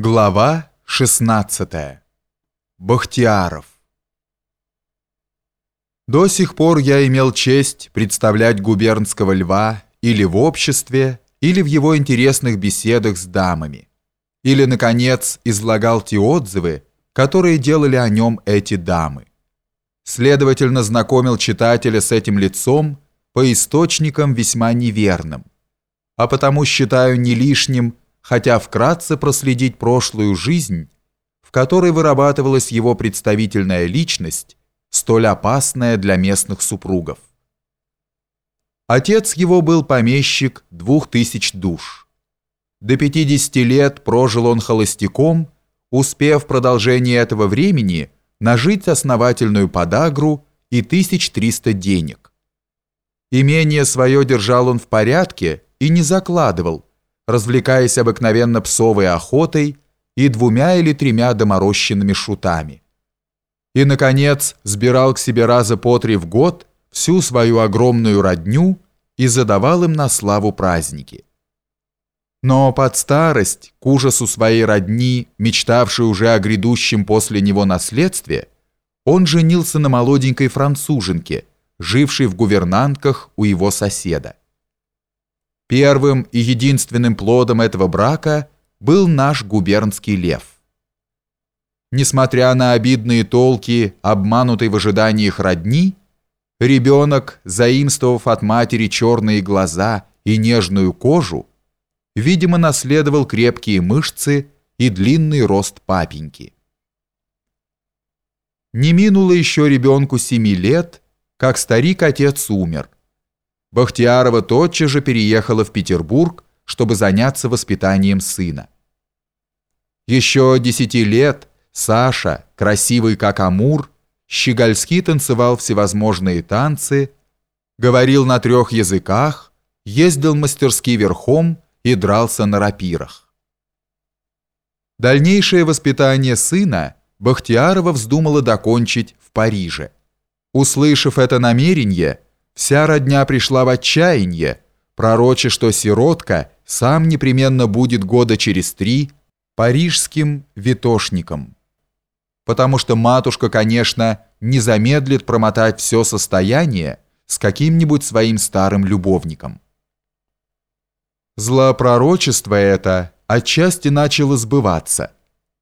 Глава 16. Бахтияров. До сих пор я имел честь представлять губернского льва или в обществе, или в его интересных беседах с дамами, или, наконец, излагал те отзывы, которые делали о нем эти дамы. Следовательно, знакомил читателя с этим лицом по источникам весьма неверным, а потому считаю не лишним хотя вкратце проследить прошлую жизнь, в которой вырабатывалась его представительная личность, столь опасная для местных супругов. Отец его был помещик двух тысяч душ. До 50 лет прожил он холостяком, успев в продолжении этого времени нажить основательную подагру и 1300 денег. Имение свое держал он в порядке и не закладывал, развлекаясь обыкновенно псовой охотой и двумя или тремя доморощенными шутами. И, наконец, сбирал к себе раза по три в год всю свою огромную родню и задавал им на славу праздники. Но под старость, к ужасу своей родни, мечтавшей уже о грядущем после него наследстве, он женился на молоденькой француженке, жившей в гувернантках у его соседа. Первым и единственным плодом этого брака был наш губернский лев. Несмотря на обидные толки, обманутой в ожиданиях родни, ребенок, заимствовав от матери черные глаза и нежную кожу, видимо, наследовал крепкие мышцы и длинный рост папеньки. Не минуло еще ребенку семи лет, как старик-отец умер – Бахтиярова тотчас же переехала в Петербург, чтобы заняться воспитанием сына. Еще десяти лет Саша, красивый как Амур, щегольски танцевал всевозможные танцы, говорил на трех языках, ездил мастерски верхом и дрался на рапирах. Дальнейшее воспитание сына Бахтиярова вздумала докончить в Париже. Услышав это намерение, Вся родня пришла в отчаяние, пророча, что сиротка сам непременно будет года через три парижским витошником. Потому что матушка, конечно, не замедлит промотать все состояние с каким-нибудь своим старым любовником. Злопророчество это отчасти начало сбываться,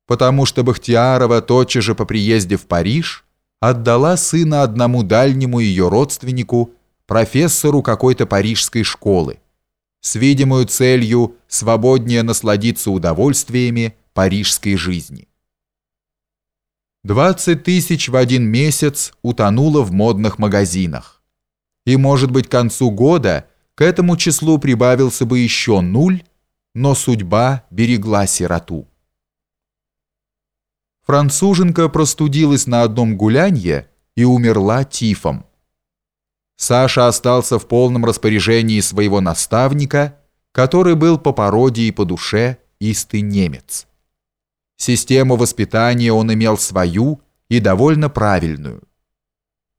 потому что Бахтиярова тотчас же по приезде в Париж отдала сына одному дальнему ее родственнику профессору какой-то парижской школы с видимой целью свободнее насладиться удовольствиями парижской жизни. 20 тысяч в один месяц утонуло в модных магазинах. И, может быть, к концу года к этому числу прибавился бы еще нуль, но судьба берегла сироту. Француженка простудилась на одном гулянье и умерла тифом. Саша остался в полном распоряжении своего наставника, который был по породе и по душе истый немец. Систему воспитания он имел свою и довольно правильную.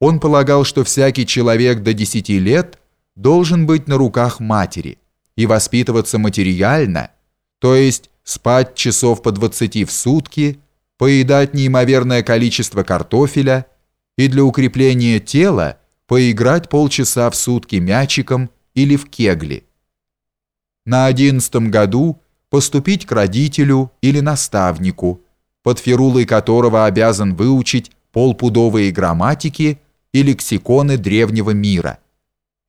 Он полагал, что всякий человек до 10 лет должен быть на руках матери и воспитываться материально, то есть спать часов по 20 в сутки, поедать неимоверное количество картофеля и для укрепления тела поиграть полчаса в сутки мячиком или в кегли. На одиннадцатом году поступить к родителю или наставнику, под фирулой которого обязан выучить полпудовые грамматики и лексиконы древнего мира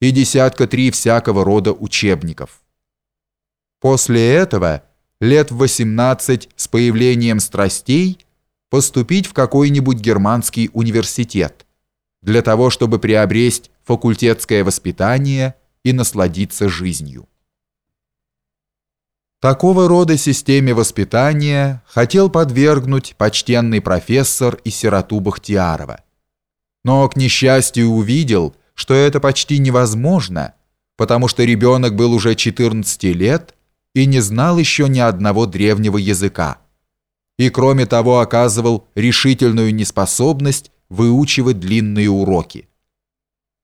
и десятка три всякого рода учебников. После этого лет в 18 с появлением страстей поступить в какой-нибудь германский университет – для того, чтобы приобрести факультетское воспитание и насладиться жизнью. Такого рода системе воспитания хотел подвергнуть почтенный профессор и сироту Бахтиярова. Но, к несчастью, увидел, что это почти невозможно, потому что ребенок был уже 14 лет и не знал еще ни одного древнего языка. И кроме того оказывал решительную неспособность выучивать длинные уроки.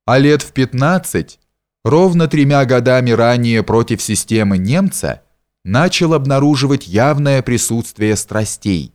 А лет в 15, ровно тремя годами ранее против системы немца, начал обнаруживать явное присутствие страстей,